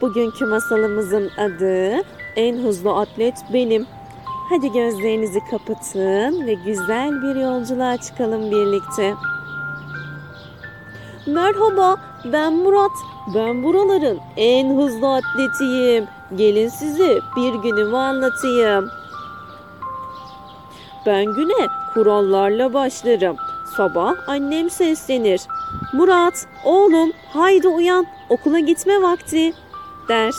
Bugünkü masalımızın adı En Hızlı Atlet Benim. Hadi gözlerinizi kapatın ve güzel bir yolculuğa çıkalım birlikte. Merhaba, ben Murat. Ben buraların en hızlı atletiyim. Gelin size bir günümü anlatayım. Ben güne kurallarla başlarım. Sabah annem seslenir. Murat, oğlum haydi uyan okula gitme vakti der.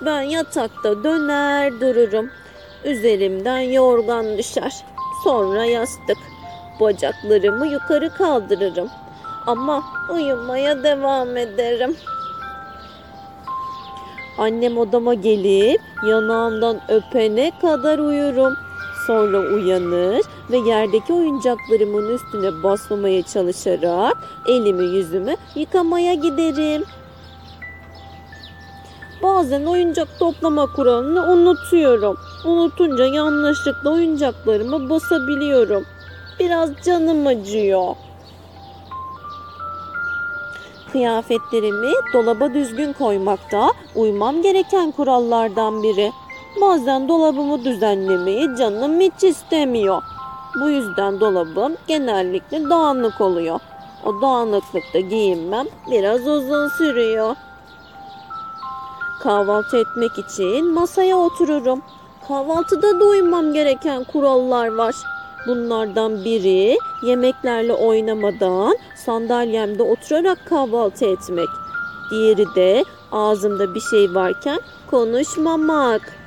Ben yatakta döner dururum. Üzerimden yorgan düşer. Sonra yastık. Bacaklarımı yukarı kaldırırım. Ama uyumaya devam ederim. Annem odama gelip yanağımdan öpene kadar uyurum. Sonra uyanır ve yerdeki oyuncaklarımın üstüne basmamaya çalışarak elimi yüzümü yıkamaya giderim. Bazen oyuncak toplama kuralını unutuyorum. Unutunca yanlışlıkla oyuncaklarımı basabiliyorum. Biraz canım acıyor. Kıyafetlerimi dolaba düzgün koymakta uymam gereken kurallardan biri. Bazen dolabımı düzenlemeyi canım hiç istemiyor. Bu yüzden dolabım genellikle dağınık oluyor. O dağınıklıkta giyinmem biraz uzun sürüyor. Kahvaltı etmek için masaya otururum. Kahvaltıda da uymam gereken kurallar var. Bunlardan biri yemeklerle oynamadan sandalyemde oturarak kahvaltı etmek. Diğeri de ağzımda bir şey varken konuşmamak.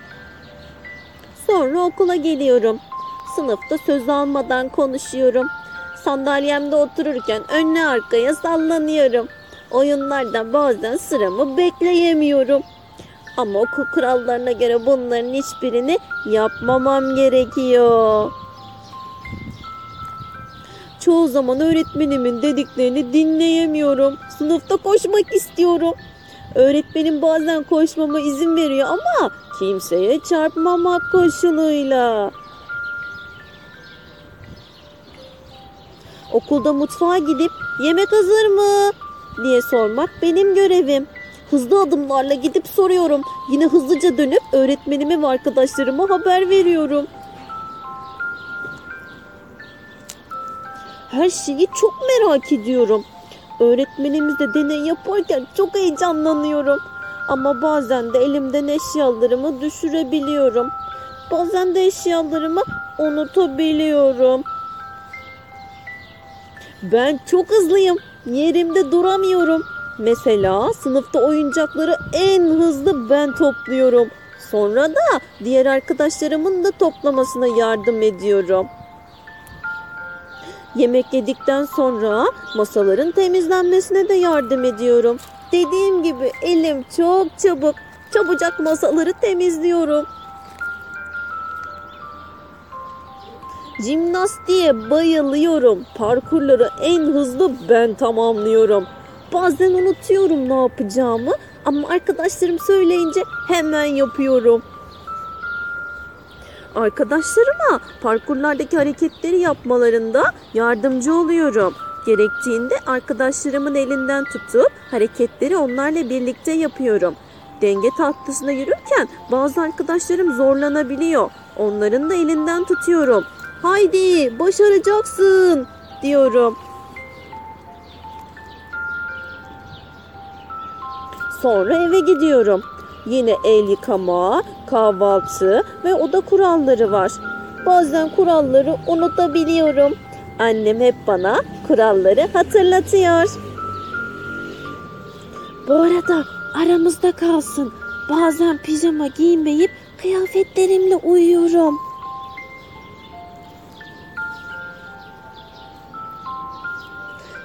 Sonra okula geliyorum. Sınıfta söz almadan konuşuyorum. Sandalyemde otururken önüne arkaya sallanıyorum. Oyunlarda bazen sıramı bekleyemiyorum. Ama okul kurallarına göre bunların hiçbirini yapmamam gerekiyor. Çoğu zaman öğretmenimin dediklerini dinleyemiyorum. Sınıfta koşmak istiyorum. Öğretmenim bazen koşmama izin veriyor ama kimseye çarpmamak koşuluyla. Okulda mutfağa gidip yemek hazır mı diye sormak benim görevim. Hızlı adımlarla gidip soruyorum. Yine hızlıca dönüp öğretmenime ve arkadaşlarıma haber veriyorum. Her şeyi çok merak ediyorum. Öğretmenimizle deney yaparken çok heyecanlanıyorum. Ama bazen de elimden eşyalarımı düşürebiliyorum. Bazen de eşyalarımı unutabiliyorum. Ben çok hızlıyım. Yerimde duramıyorum. Mesela sınıfta oyuncakları en hızlı ben topluyorum. Sonra da diğer arkadaşlarımın da toplamasına yardım ediyorum. Yemek yedikten sonra masaların temizlenmesine de yardım ediyorum. Dediğim gibi elim çok çabuk. Çabucak masaları temizliyorum. Jimnastiğe bayılıyorum. Parkurları en hızlı ben tamamlıyorum. Bazen unutuyorum ne yapacağımı ama arkadaşlarım söyleyince hemen yapıyorum. Arkadaşlarıma parkurlardaki hareketleri yapmalarında yardımcı oluyorum. Gerektiğinde arkadaşlarımın elinden tutup hareketleri onlarla birlikte yapıyorum. Denge tahtasında yürürken bazı arkadaşlarım zorlanabiliyor. Onların da elinden tutuyorum. Haydi başaracaksın diyorum. Sonra eve gidiyorum. Yine el yıkama, kahvaltı ve oda kuralları var. Bazen kuralları unutabiliyorum. Annem hep bana kuralları hatırlatıyor. Bu arada aramızda kalsın. Bazen pijama giymeyip kıyafetlerimle uyuyorum.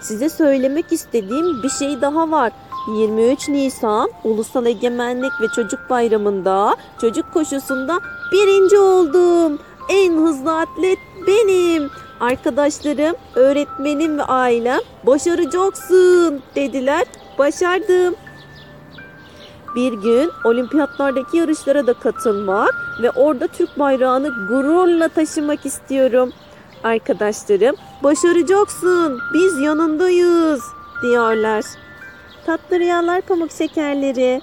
Size söylemek istediğim bir şey daha var. 23 Nisan Ulusal Egemenlik ve Çocuk Bayramı'nda çocuk koşusunda birinci oldum. En hızlı atlet benim. Arkadaşlarım, öğretmenim ve ailem başaracaksın dediler. Başardım. Bir gün olimpiyatlardaki yarışlara da katılmak ve orada Türk bayrağını gururla taşımak istiyorum. Arkadaşlarım başaracaksın biz yanındayız diyorlar. Tatlı rüyalar pamuk şekerleri.